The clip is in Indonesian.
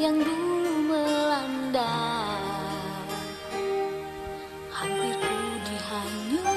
yang dulu melanda. Hampir ku dihanyut.